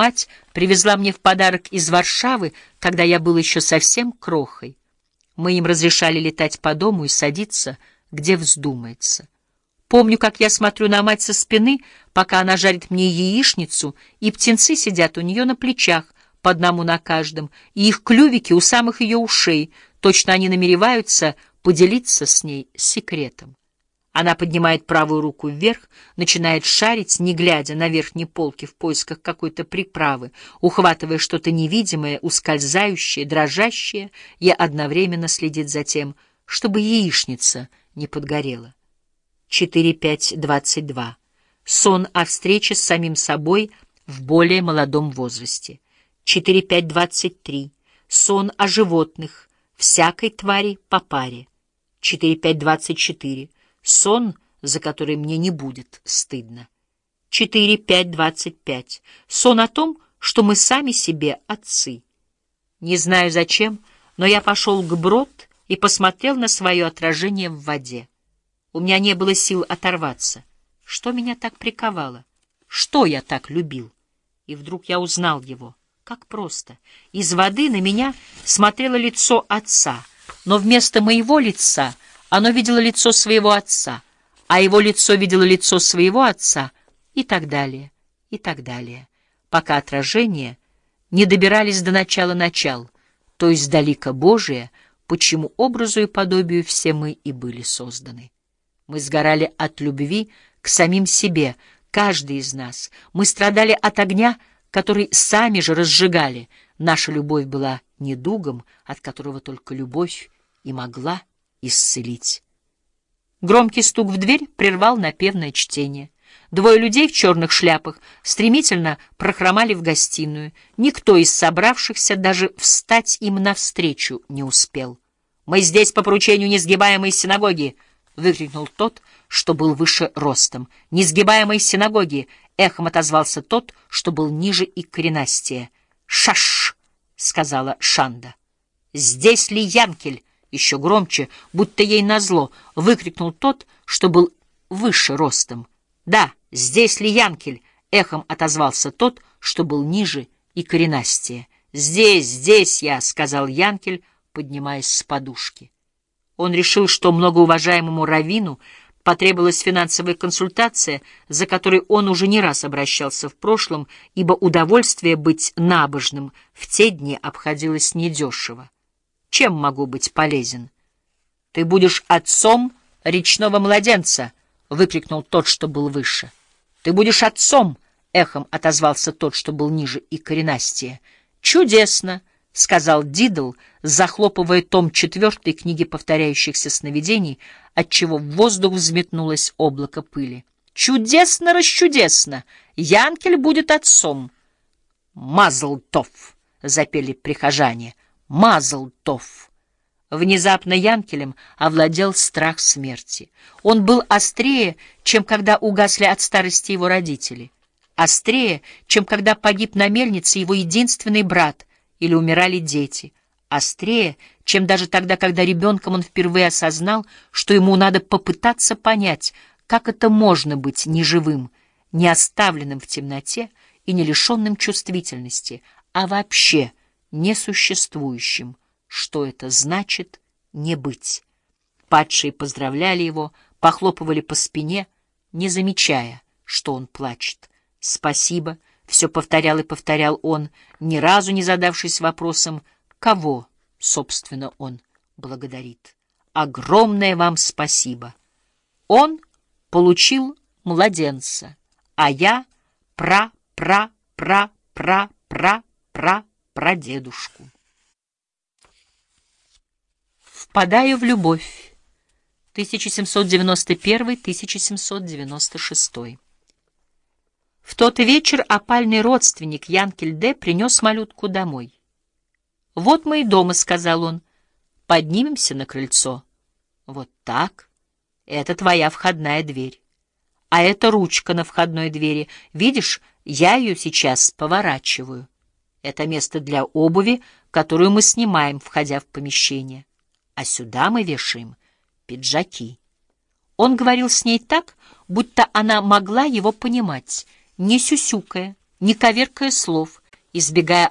мать привезла мне в подарок из Варшавы, когда я был еще совсем крохой. Мы им разрешали летать по дому и садиться, где вздумается. Помню, как я смотрю на мать со спины, пока она жарит мне яичницу, и птенцы сидят у нее на плечах, по одному на каждом, и их клювики у самых ее ушей, точно они намереваются поделиться с ней секретом. Она поднимает правую руку вверх, начинает шарить, не глядя на верхней полке в поисках какой-то приправы, ухватывая что-то невидимое, ускользающее, дрожащее, и одновременно следит за тем, чтобы яичница не подгорела. 4.5.22. Сон о встрече с самим собой в более молодом возрасте. 4.5.23. Сон о животных, всякой твари по паре. 4.5.24 сон, за который мне не будет стыдно. 4, 5, 25. Сон о том, что мы сами себе отцы. Не знаю зачем, но я пошел к брод и посмотрел на свое отражение в воде. У меня не было сил оторваться. Что меня так приковало? Что я так любил? И вдруг я узнал его. Как просто. Из воды на меня смотрело лицо отца, но вместо моего лица — оно видело лицо своего отца, а его лицо видело лицо своего отца, и так далее, и так далее, пока отражения не добирались до начала начал, то есть до лика Божия, почему образу и подобию все мы и были созданы. Мы сгорали от любви к самим себе, каждый из нас. Мы страдали от огня, который сами же разжигали. Наша любовь была недугом, от которого только любовь и могла исцелить. Громкий стук в дверь прервал напевное чтение. Двое людей в черных шляпах стремительно прохромали в гостиную. Никто из собравшихся даже встать им навстречу не успел. «Мы здесь по поручению несгибаемой синагоги!» — выкрикнул тот, что был выше ростом. «Несгибаемой синагоги!» — эхом отозвался тот, что был ниже и коренастее. «Шаш!» — сказала Шанда. «Здесь ли Янкель?» Еще громче, будто ей назло, выкрикнул тот, что был выше ростом. «Да, здесь ли Янкель?» — эхом отозвался тот, что был ниже и коренастее. «Здесь, здесь я!» — сказал Янкель, поднимаясь с подушки. Он решил, что многоуважаемому Равину потребовалась финансовая консультация, за которой он уже не раз обращался в прошлом, ибо удовольствие быть набожным в те дни обходилось недешево. Чем могу быть полезен? — Ты будешь отцом речного младенца! — выкрикнул тот, что был выше. — Ты будешь отцом! — эхом отозвался тот, что был ниже и коренастее. — Чудесно! — сказал Дидл, захлопывая том четвертой книги повторяющихся сновидений, отчего в воздух взметнулось облако пыли. — Чудесно, расчудесно! Янкель будет отцом! — Мазлтов! — запели прихожане — Мазлтов. Внезапно Янкелем овладел страх смерти. Он был острее, чем когда угасли от старости его родители. Острее, чем когда погиб на мельнице его единственный брат или умирали дети. Острее, чем даже тогда, когда ребенком он впервые осознал, что ему надо попытаться понять, как это можно быть неживым, не оставленным в темноте и не лишенным чувствительности, а вообще — несуществующим, что это значит не быть. Падшие поздравляли его, похлопывали по спине, не замечая, что он плачет. «Спасибо», — все повторял и повторял он, ни разу не задавшись вопросом, кого, собственно, он благодарит. «Огромное вам спасибо». Он получил младенца, а я пра-пра-пра-пра-пра-пра прадедушку. Впадаю в любовь. 1791-1796. В тот вечер опальный родственник Янкель Д. принес малютку домой. «Вот мы и дома», — сказал он. «Поднимемся на крыльцо». «Вот так. Это твоя входная дверь. А это ручка на входной двери. Видишь, я ее сейчас поворачиваю». Это место для обуви, которую мы снимаем, входя в помещение. А сюда мы вешаем пиджаки. Он говорил с ней так, будто она могла его понимать, не сюсюкая, не коверкая слов, избегая